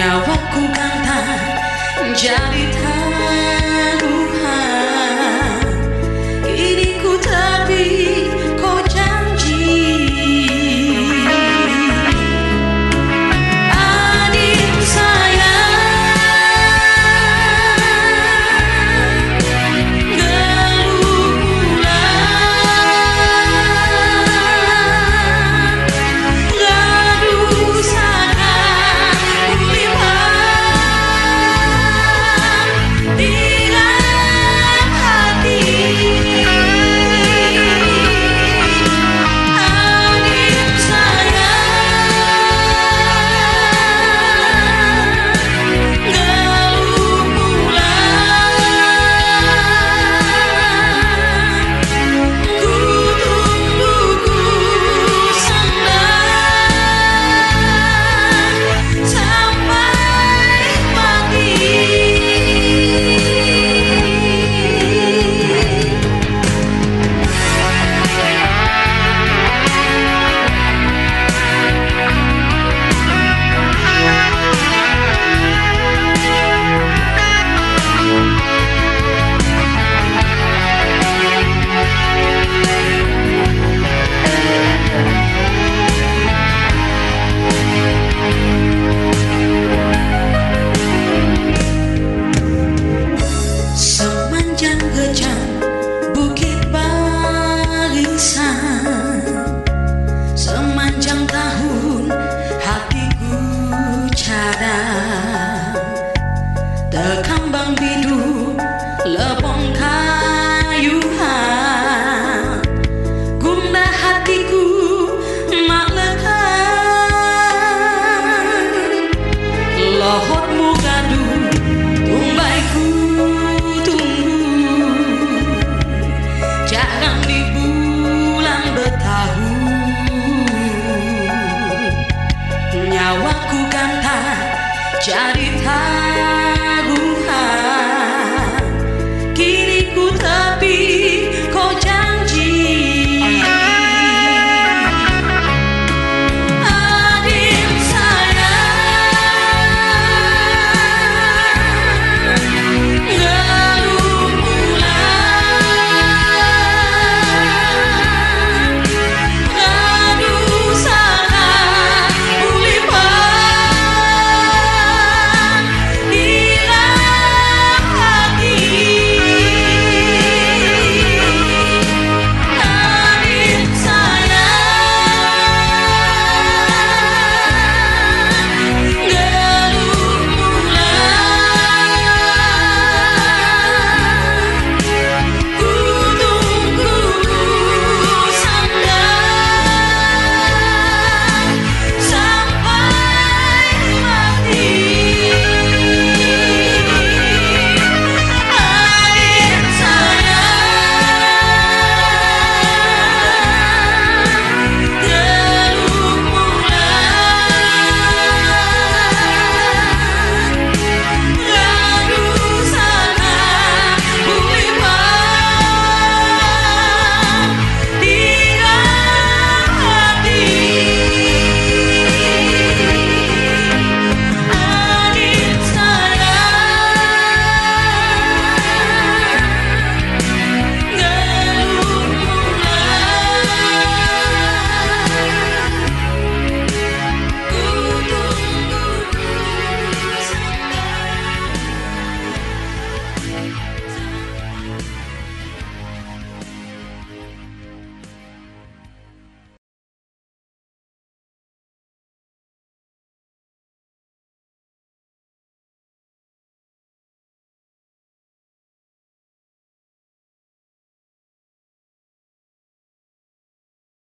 nyawaku kan tak jadi tak jangan dibulang bertahu nyawaku kan tak jadi tahu.